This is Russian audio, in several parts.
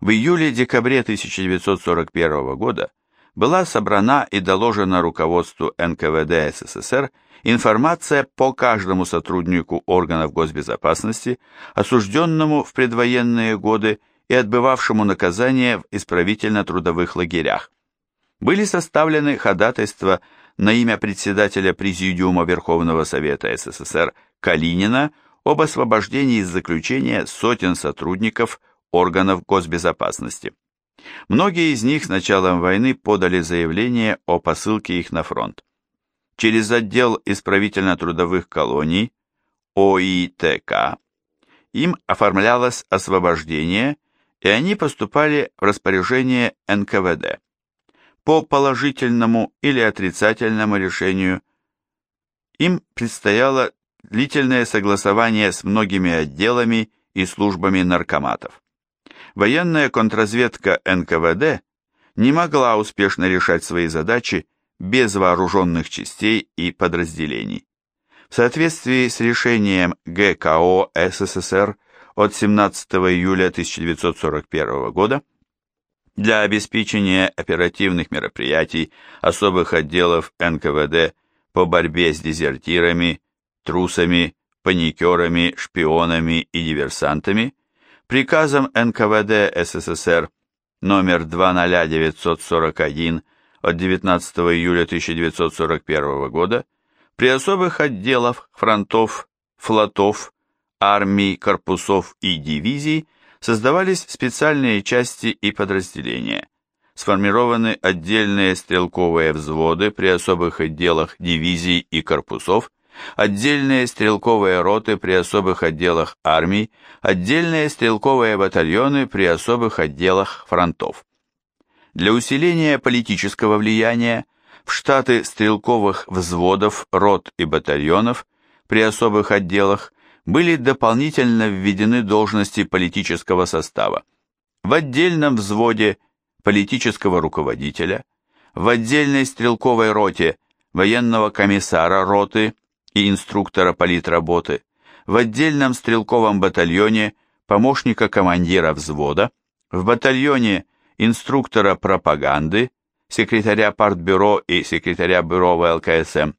В июле-декабре 1941 года была собрана и доложена руководству НКВД СССР информация по каждому сотруднику органов госбезопасности, осужденному в предвоенные годы и отбывавшему наказание в исправительно-трудовых лагерях. Были составлены ходатайства на имя председателя Президиума Верховного Совета СССР Калинина об освобождении из заключения сотен сотрудников органов госбезопасности. Многие из них с началом войны подали заявление о посылке их на фронт. Через отдел исправительно-трудовых колоний ОИТК им оформлялось освобождение, и они поступали в распоряжение НКВД. По положительному или отрицательному решению им предстояло длительное согласование с многими отделами и службами наркоматов. Военная контрразведка НКВД не могла успешно решать свои задачи без вооруженных частей и подразделений. В соответствии с решением ГКО СССР от 17 июля 1941 года для обеспечения оперативных мероприятий особых отделов НКВД по борьбе с дезертирами, трусами, паникерами, шпионами и диверсантами приказом НКВД СССР номер 20941 от 19 июля 1941 года при особых отделах фронтов, флотов, армий, корпусов и дивизий создавались специальные части и подразделения. Сформированы отдельные стрелковые взводы при особых отделах дивизий и корпусов, отдельные стрелковые роты при особых отделах армий, отдельные стрелковые батальоны при особых отделах фронтов. Для усиления политического влияния в штаты стрелковых взводов, рот и батальонов при особых отделах были дополнительно введены должности политического состава. В отдельном взводе политического руководителя, в отдельной стрелковой роте военного комиссара роты и инструктора политработы, в отдельном стрелковом батальоне помощника командира взвода, в батальоне инструктора пропаганды, секретаря партбюро и секретаря бюро ВЛКСМ.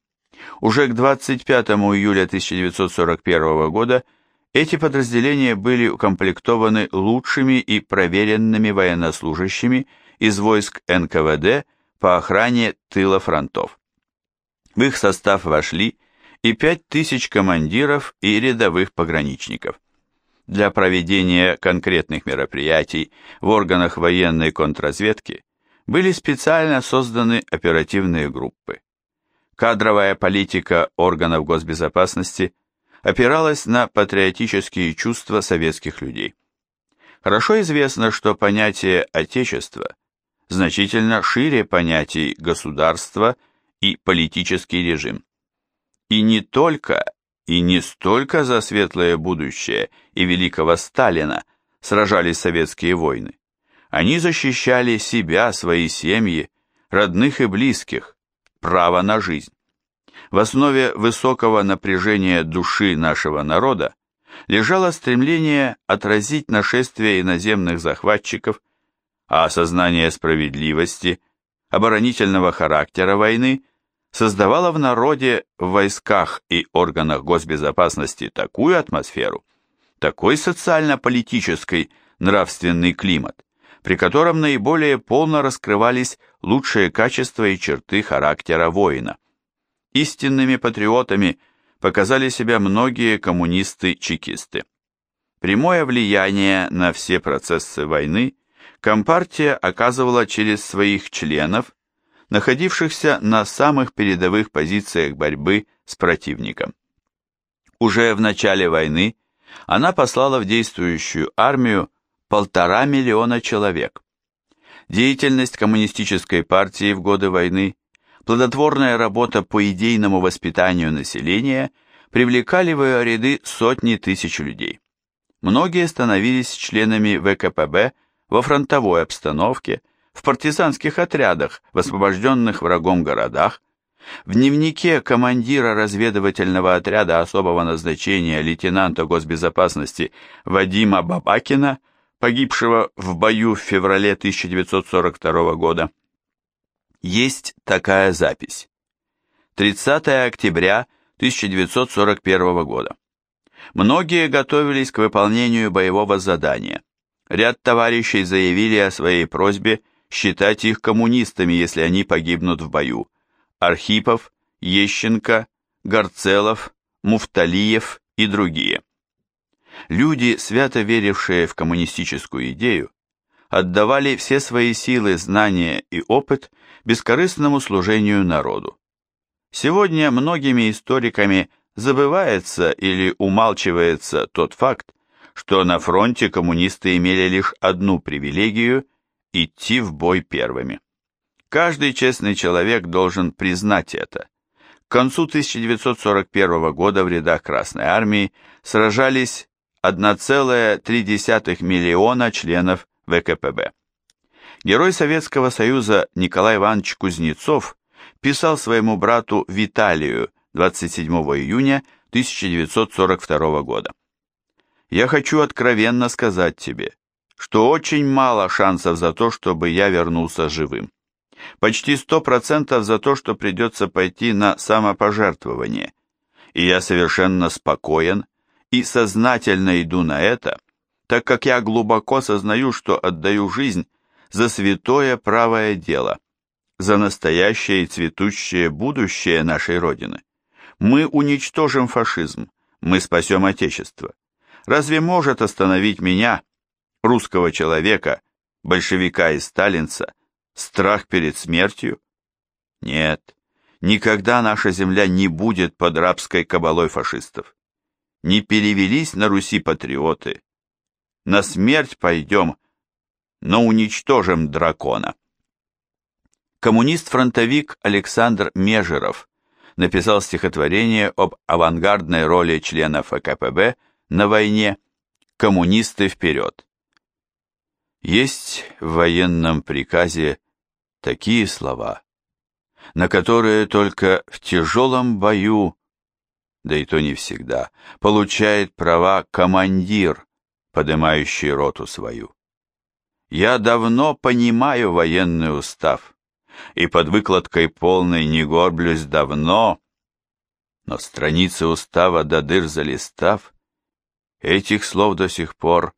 Уже к 25 июля 1941 года эти подразделения были укомплектованы лучшими и проверенными военнослужащими из войск НКВД по охране тыла фронтов. В их состав вошли и 5000 командиров и рядовых пограничников для проведения конкретных мероприятий в органах военной контрразведки были специально созданы оперативные группы. Кадровая политика органов госбезопасности опиралась на патриотические чувства советских людей. Хорошо известно, что понятие «отечество» значительно шире понятий «государство» и «политический режим». И не только и не столько за светлое будущее и великого Сталина сражались советские войны. Они защищали себя, свои семьи, родных и близких, право на жизнь. В основе высокого напряжения души нашего народа лежало стремление отразить нашествие иноземных захватчиков, а осознание справедливости, оборонительного характера войны создавала в народе, в войсках и органах госбезопасности такую атмосферу, такой социально-политический нравственный климат, при котором наиболее полно раскрывались лучшие качества и черты характера воина. Истинными патриотами показали себя многие коммунисты-чекисты. Прямое влияние на все процессы войны Компартия оказывала через своих членов находившихся на самых передовых позициях борьбы с противником. Уже в начале войны она послала в действующую армию полтора миллиона человек. Деятельность коммунистической партии в годы войны, плодотворная работа по идейному воспитанию населения привлекали в ее ряды сотни тысяч людей. Многие становились членами ВКПБ во фронтовой обстановке, в партизанских отрядах в освобожденных врагом городах, в дневнике командира разведывательного отряда особого назначения лейтенанта госбезопасности Вадима Бабакина погибшего в бою в феврале 1942 года, есть такая запись. 30 октября 1941 года. Многие готовились к выполнению боевого задания. Ряд товарищей заявили о своей просьбе считать их коммунистами, если они погибнут в бою. Архипов, Ещенко, Горцелов, Муфталиев и другие. Люди, свято верившие в коммунистическую идею, отдавали все свои силы, знания и опыт бескорыстному служению народу. Сегодня многими историками забывается или умалчивается тот факт, что на фронте коммунисты имели лишь одну привилегию – идти в бой первыми. Каждый честный человек должен признать это. К концу 1941 года в рядах Красной Армии сражались 1,3 миллиона членов ВКПБ. Герой Советского Союза Николай Иванович Кузнецов писал своему брату Виталию 27 июня 1942 года. «Я хочу откровенно сказать тебе, что очень мало шансов за то, чтобы я вернулся живым. Почти сто процентов за то, что придется пойти на самопожертвование. И я совершенно спокоен и сознательно иду на это, так как я глубоко сознаю, что отдаю жизнь за святое правое дело, за настоящее и цветущее будущее нашей Родины. Мы уничтожим фашизм, мы спасем Отечество. Разве может остановить меня, русского человека, большевика и сталинца, страх перед смертью? Нет, никогда наша земля не будет под рабской кабалой фашистов. Не перевелись на Руси патриоты. На смерть пойдем, но уничтожим дракона. Коммунист-фронтовик Александр Межеров написал стихотворение об авангардной роли членов АКПБ на войне «Коммунисты вперед». Есть в военном приказе такие слова, на которые только в тяжелом бою, да и то не всегда, получает права командир, поднимающий роту свою. Я давно понимаю военный устав, и под выкладкой полной не горблюсь давно, но страницы устава до дыр залистав, этих слов до сих пор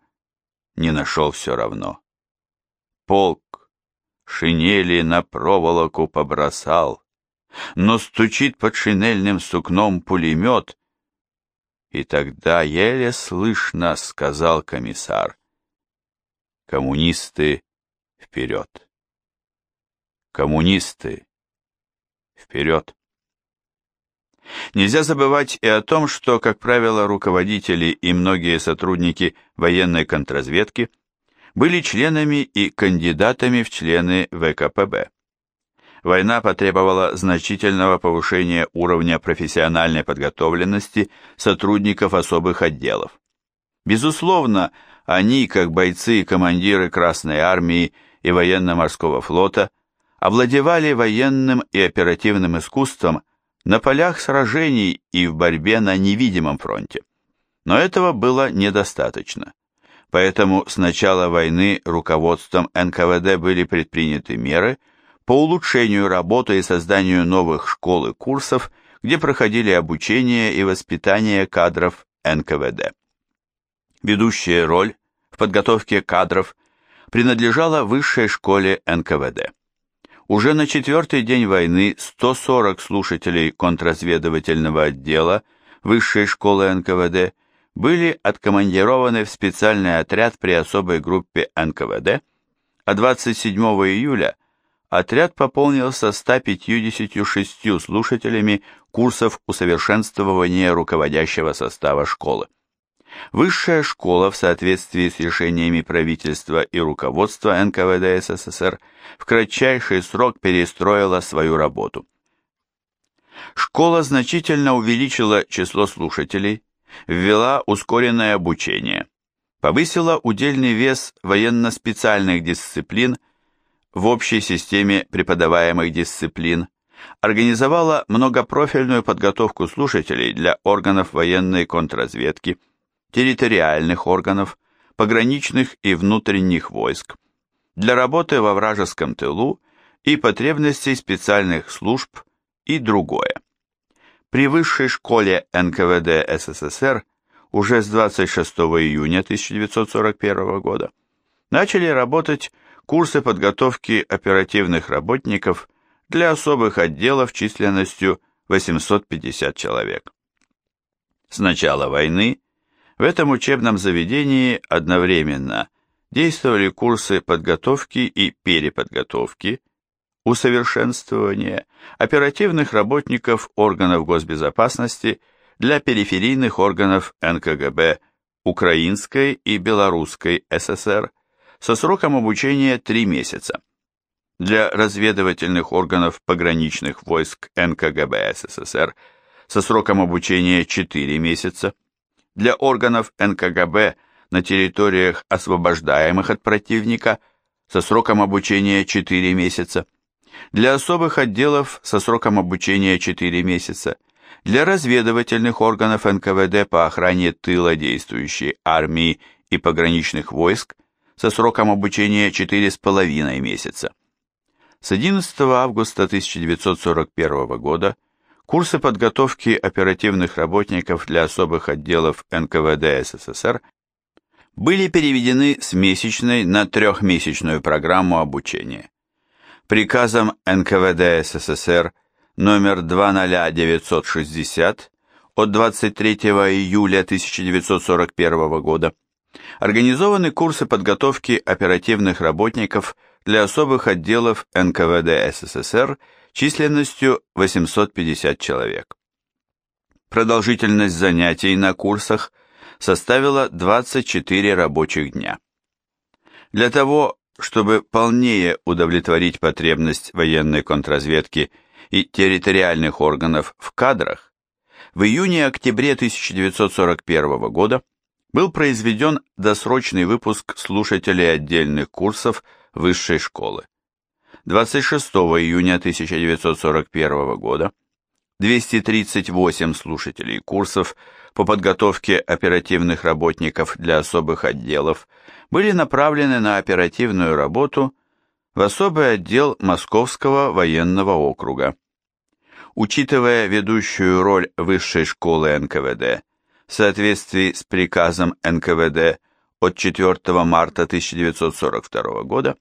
не нашел все равно. Полк шинели на проволоку побросал, но стучит под шинельным сукном пулемет, и тогда еле слышно сказал комиссар, коммунисты вперед. Коммунисты вперед. Нельзя забывать и о том, что, как правило, руководители и многие сотрудники военной контрразведки были членами и кандидатами в члены ВКПБ. Война потребовала значительного повышения уровня профессиональной подготовленности сотрудников особых отделов. Безусловно, они, как бойцы и командиры Красной Армии и военно-морского флота, овладевали военным и оперативным искусством на полях сражений и в борьбе на невидимом фронте. Но этого было недостаточно. Поэтому с начала войны руководством НКВД были предприняты меры по улучшению работы и созданию новых школ и курсов, где проходили обучение и воспитание кадров НКВД. Ведущая роль в подготовке кадров принадлежала высшей школе НКВД. Уже на четвертый день войны 140 слушателей контрразведывательного отдела Высшей школы НКВД были откомандированы в специальный отряд при особой группе НКВД, а 27 июля отряд пополнился 156 слушателями курсов усовершенствования руководящего состава школы. Высшая школа в соответствии с решениями правительства и руководства НКВД СССР в кратчайший срок перестроила свою работу. Школа значительно увеличила число слушателей, ввела ускоренное обучение, повысила удельный вес военно-специальных дисциплин в общей системе преподаваемых дисциплин, организовала многопрофильную подготовку слушателей для органов военной контрразведки, территориальных органов, пограничных и внутренних войск, для работы во вражеском тылу и потребностей специальных служб и другое. При высшей школе НКВД СССР уже с 26 июня 1941 года начали работать курсы подготовки оперативных работников для особых отделов численностью 850 человек. С начала войны в этом учебном заведении одновременно действовали курсы подготовки и переподготовки, усовершенствования оперативных работников органов госбезопасности для периферийных органов НКГБ Украинской и Белорусской ССР со сроком обучения 3 месяца. Для разведывательных органов пограничных войск НКГБ СССР со сроком обучения 4 месяца. Для органов НКГБ на территориях, освобождаемых от противника, со сроком обучения 4 месяца. Для особых отделов со сроком обучения 4 месяца. Для разведывательных органов НКВД по охране тыла действующей армии и пограничных войск со сроком обучения 4,5 месяца. С 11 августа 1941 года курсы подготовки оперативных работников для особых отделов НКВД СССР были переведены с месячной на трехмесячную программу обучения. Приказом НКВД СССР номер 20960 от 23 июля 1941 года Организованы курсы подготовки оперативных работников для особых отделов НКВД СССР численностью 850 человек. Продолжительность занятий на курсах составила 24 рабочих дня. Для того, чтобы полнее удовлетворить потребность военной контрразведки и территориальных органов в кадрах, в июне-октябре 1941 года был произведен досрочный выпуск слушателей отдельных курсов высшей школы. 26 июня 1941 года 238 слушателей курсов по подготовке оперативных работников для особых отделов были направлены на оперативную работу в особый отдел Московского военного округа. Учитывая ведущую роль высшей школы НКВД в соответствии с приказом НКВД от 4 марта 1942 года,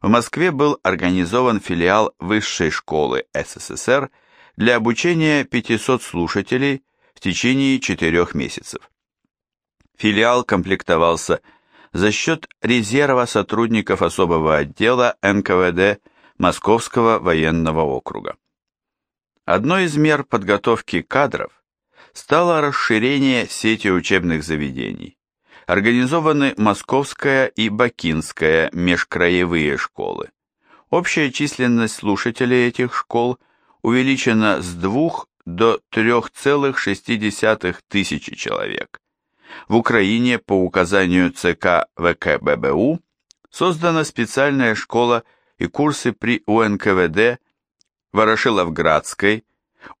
в Москве был организован филиал Высшей школы СССР для обучения 500 слушателей в течение четырех месяцев. Филиал комплектовался за счет резерва сотрудников особого отдела НКВД Московского военного округа. Одной из мер подготовки кадров стало расширение сети учебных заведений. Организованы Московская и Бакинская межкраевые школы. Общая численность слушателей этих школ увеличена с 2 до 3,6 тысячи человек. В Украине по указанию ЦК ВКББУ создана специальная школа и курсы при УНКВД Ворошиловградской,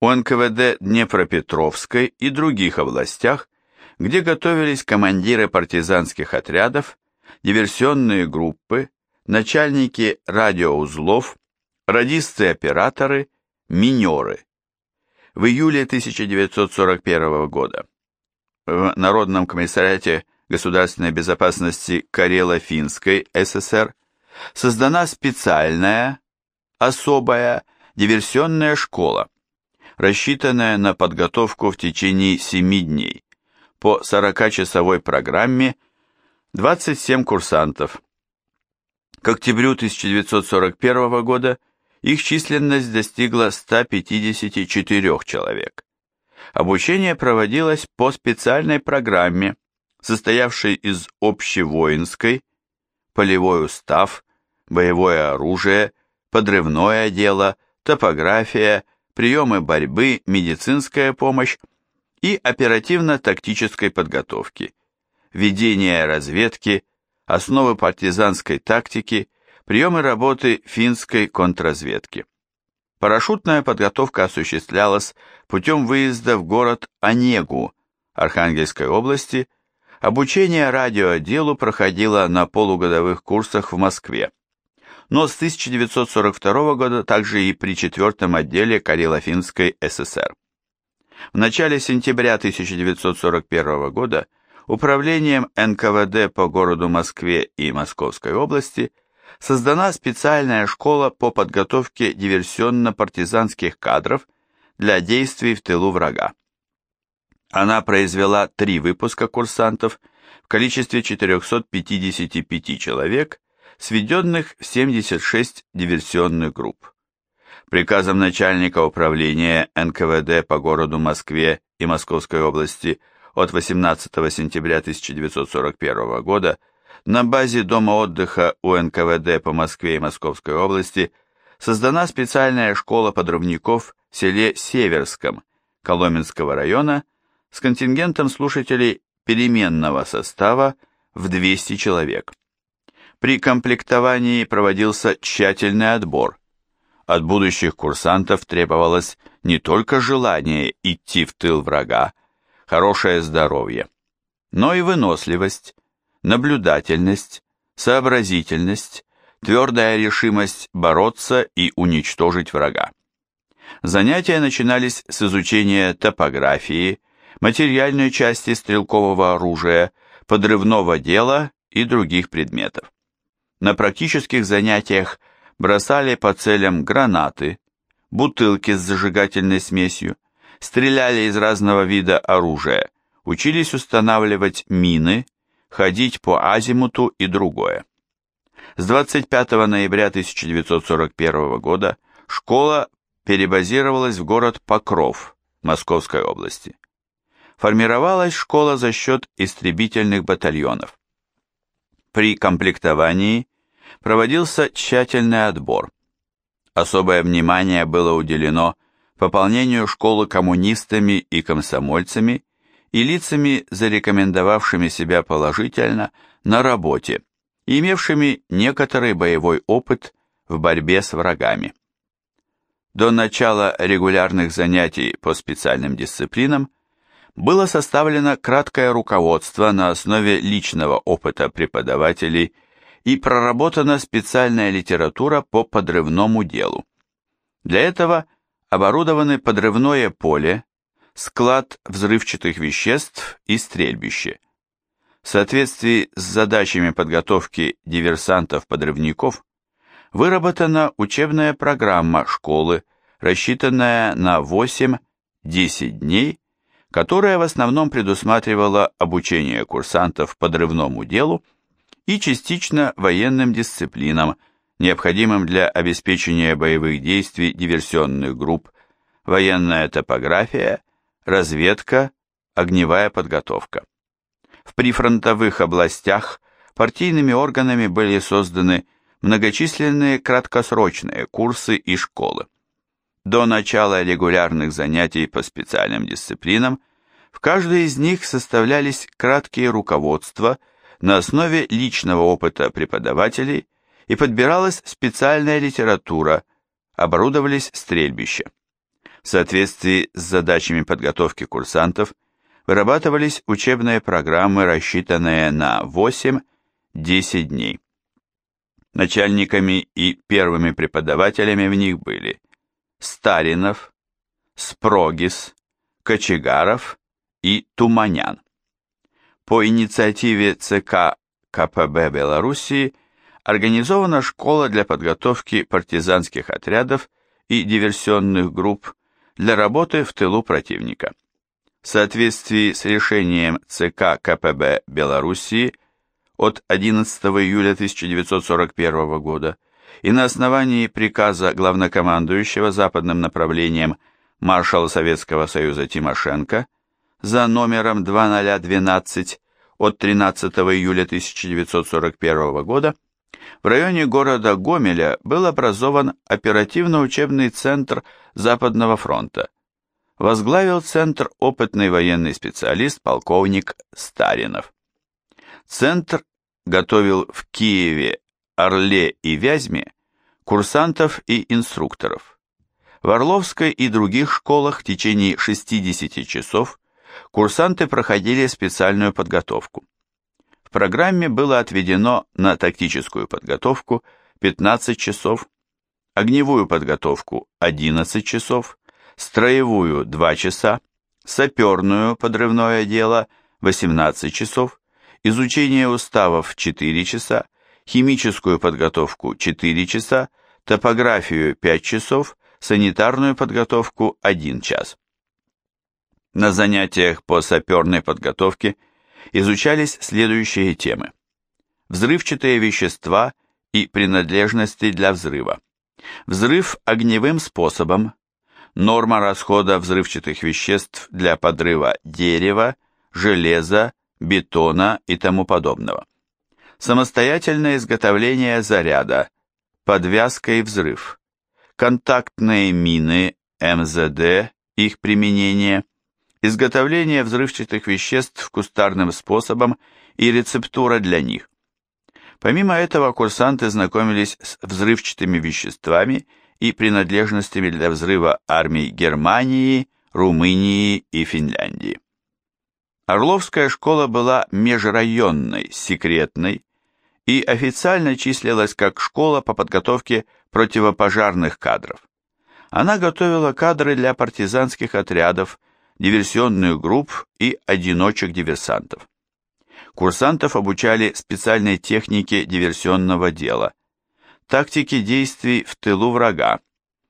у НКВД Днепропетровской и других областях, где готовились командиры партизанских отрядов, диверсионные группы, начальники радиоузлов, радисты-операторы, минеры. В июле 1941 года в Народном комиссариате государственной безопасности Карело-Финской ССР создана специальная, особая диверсионная школа, рассчитанная на подготовку в течение 7 дней. По 40-часовой программе 27 курсантов. К октябрю 1941 года их численность достигла 154 человек. Обучение проводилось по специальной программе, состоявшей из общевоинской, полевой устав, боевое оружие, подрывное дело, топография, приемы борьбы, медицинская помощь и оперативно-тактической подготовки, ведение разведки, основы партизанской тактики, приемы работы финской контрразведки. Парашютная подготовка осуществлялась путем выезда в город Онегу Архангельской области, Обучение радиоделу проходило на полугодовых курсах в Москве, но с 1942 года также и при четвертом отделе Карело-Финской ССР. В начале сентября 1941 года Управлением НКВД по городу Москве и Московской области создана специальная школа по подготовке диверсионно-партизанских кадров для действий в тылу врага. Она произвела три выпуска курсантов в количестве 455 человек, сведенных в 76 диверсионных групп. Приказом начальника управления НКВД по городу Москве и Московской области от 18 сентября 1941 года на базе Дома отдыха у НКВД по Москве и Московской области создана специальная школа подрывников в селе Северском Коломенского района с контингентом слушателей переменного состава в 200 человек. При комплектовании проводился тщательный отбор. От будущих курсантов требовалось не только желание идти в тыл врага, хорошее здоровье, но и выносливость, наблюдательность, сообразительность, твердая решимость бороться и уничтожить врага. Занятия начинались с изучения топографии, материальной части стрелкового оружия, подрывного дела и других предметов. На практических занятиях бросали по целям гранаты, бутылки с зажигательной смесью, стреляли из разного вида оружия, учились устанавливать мины, ходить по азимуту и другое. С 25 ноября 1941 года школа перебазировалась в город Покров Московской области формировалась школа за счет истребительных батальонов. При комплектовании проводился тщательный отбор. Особое внимание было уделено пополнению школы коммунистами и комсомольцами и лицами, зарекомендовавшими себя положительно на работе имевшими некоторый боевой опыт в борьбе с врагами. До начала регулярных занятий по специальным дисциплинам было составлено краткое руководство на основе личного опыта преподавателей и проработана специальная литература по подрывному делу. Для этого оборудованы подрывное поле, склад взрывчатых веществ и стрельбище. В соответствии с задачами подготовки диверсантов-подрывников выработана учебная программа школы, рассчитанная на 8-10 дней которая в основном предусматривала обучение курсантов подрывному делу и частично военным дисциплинам, необходимым для обеспечения боевых действий диверсионных групп, военная топография, разведка, огневая подготовка. В прифронтовых областях партийными органами были созданы многочисленные краткосрочные курсы и школы. До начала регулярных занятий по специальным дисциплинам в каждой из них составлялись краткие руководства на основе личного опыта преподавателей и подбиралась специальная литература, оборудовались стрельбища. В соответствии с задачами подготовки курсантов вырабатывались учебные программы, рассчитанные на 8-10 дней. Начальниками и первыми преподавателями в них были Старинов, Спрогис, Кочегаров и Туманян. По инициативе ЦК КПБ Белоруссии организована школа для подготовки партизанских отрядов и диверсионных групп для работы в тылу противника. В соответствии с решением ЦК КПБ Белоруссии от 11 июля 1941 года и на основании приказа главнокомандующего западным направлением маршала Советского Союза Тимошенко за номером 2012 от 13 июля 1941 года в районе города Гомеля был образован оперативно-учебный центр Западного фронта. Возглавил центр опытный военный специалист полковник Старинов. Центр готовил в Киеве Орле и Вязьме курсантов и инструкторов. В Орловской и других школах в течение 60 часов курсанты проходили специальную подготовку. к программе было отведено на тактическую подготовку 15 часов, огневую подготовку 11 часов, строевую 2 часа, саперную подрывное дело 18 часов, изучение уставов 4 часа, химическую подготовку 4 часа, топографию 5 часов, санитарную подготовку 1 час. На занятиях по саперной подготовке изучались следующие темы. Взрывчатые вещества и принадлежности для взрыва. Взрыв огневым способом. Норма расхода взрывчатых веществ для подрыва дерева, железа, бетона и тому подобного. Самостоятельное изготовление заряда, подвязка и взрыв. Контактные мины, МЗД, их применение, изготовление взрывчатых веществ кустарным способом и рецептура для них. Помимо этого, курсанты знакомились с взрывчатыми веществами и принадлежностями для взрыва армий Германии, Румынии и Финляндии. Орловская школа была межрайонной, секретной и официально числилась как школа по подготовке противопожарных кадров. Она готовила кадры для партизанских отрядов, диверсионных групп и одиночек-диверсантов. Курсантов обучали специальной технике диверсионного дела, тактике действий в тылу врага,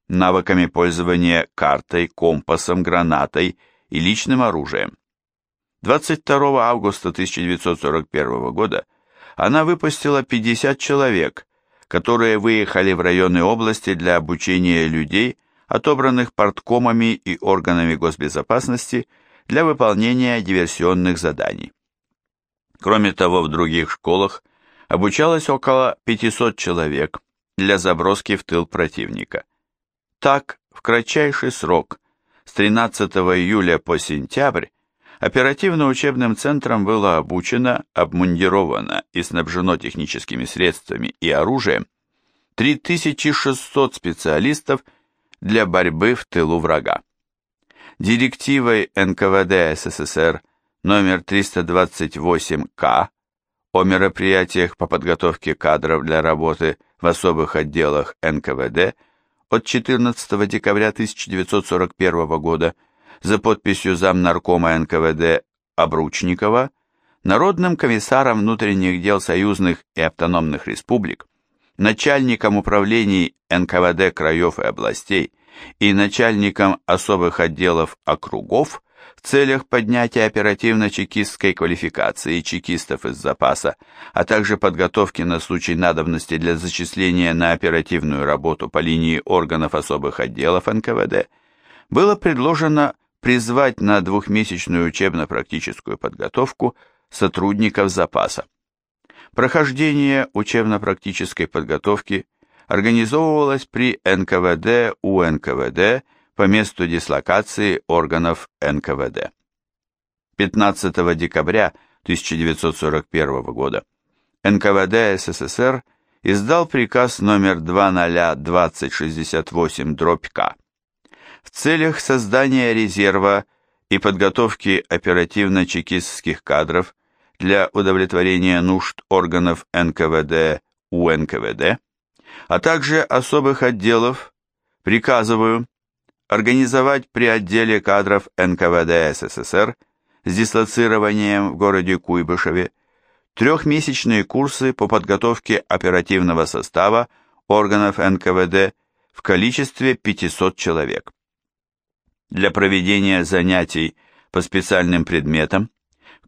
навыками пользования картой, компасом, гранатой и личным оружием. 22 августа 1941 года она выпустила 50 человек, которые выехали в районы области для обучения людей, отобранных парткомами и органами госбезопасности для выполнения диверсионных заданий. Кроме того, в других школах обучалось около 500 человек для заброски в тыл противника. Так, в кратчайший срок, с 13 июля по сентябрь, оперативно-учебным центром было обучено, обмундировано и снабжено техническими средствами и оружием 3600 специалистов для борьбы в тылу врага. Директивой НКВД СССР номер 328К о мероприятиях по подготовке кадров для работы в особых отделах НКВД от 14 декабря 1941 года за подписью замнаркома НКВД Обручникова Народным комиссаром внутренних дел союзных и автономных республик, начальником управлений НКВД краев и областей и начальником особых отделов округов в целях поднятия оперативно-чекистской квалификации чекистов из запаса, а также подготовки на случай надобности для зачисления на оперативную работу по линии органов особых отделов НКВД, было предложено призвать на двухмесячную учебно-практическую подготовку сотрудников запаса. Прохождение учебно-практической подготовки организовывалось при НКВД УНКВД по месту дислокации органов НКВД. 15 декабря 1941 года НКВД СССР издал приказ номер 202068-К в целях создания резерва и подготовки оперативно-чекистских кадров для удовлетворения нужд органов НКВД УНКВД, а также особых отделов, приказываю организовать при отделе кадров НКВД СССР с дислоцированием в городе Куйбышеве трехмесячные курсы по подготовке оперативного состава органов НКВД в количестве 500 человек. Для проведения занятий по специальным предметам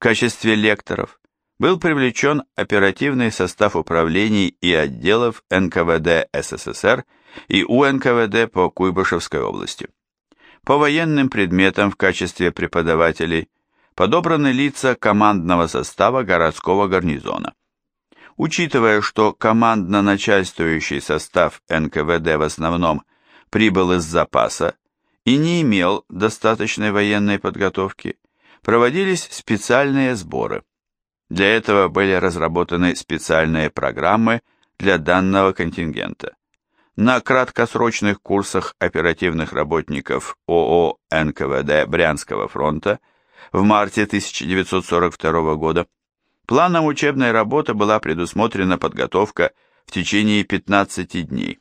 качестве лекторов был привлечен оперативный состав управлений и отделов НКВД СССР и УНКВД по Куйбышевской области. По военным предметам в качестве преподавателей подобраны лица командного состава городского гарнизона. Учитывая, что командно-начальствующий состав НКВД в основном прибыл из запаса и не имел достаточной военной подготовки, проводились специальные сборы. Для этого были разработаны специальные программы для данного контингента на краткосрочных курсах оперативных работников ООО НКВД Брянского фронта в марте 1942 года Планом учебной работы была предусмотрена подготовка в течение 15 дней.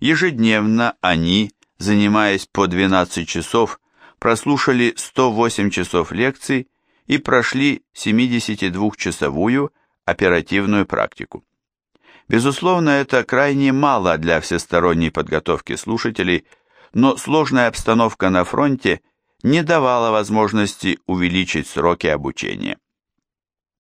Ежедневно они, занимаясь по 12 часов, прослушали 108 часов лекций и прошли 72-часовую оперативную практику. Безусловно, это крайне мало для всесторонней подготовки слушателей, но сложная обстановка на фронте не давала возможности увеличить сроки обучения.